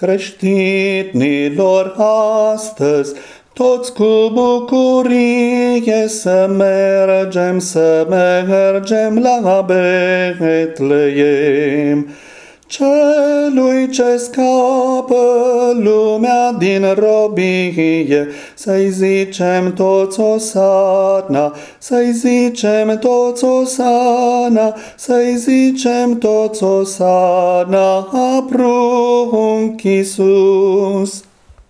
Creștinilor astăzi, toți cu bucurie să mergem, să mergem la Betleem. Celui ce scapă lumea din robie, Să-i zicem toți Osana, Să-i zicem toți Osana, Să-i zicem toți Osana, a prunc Iisus.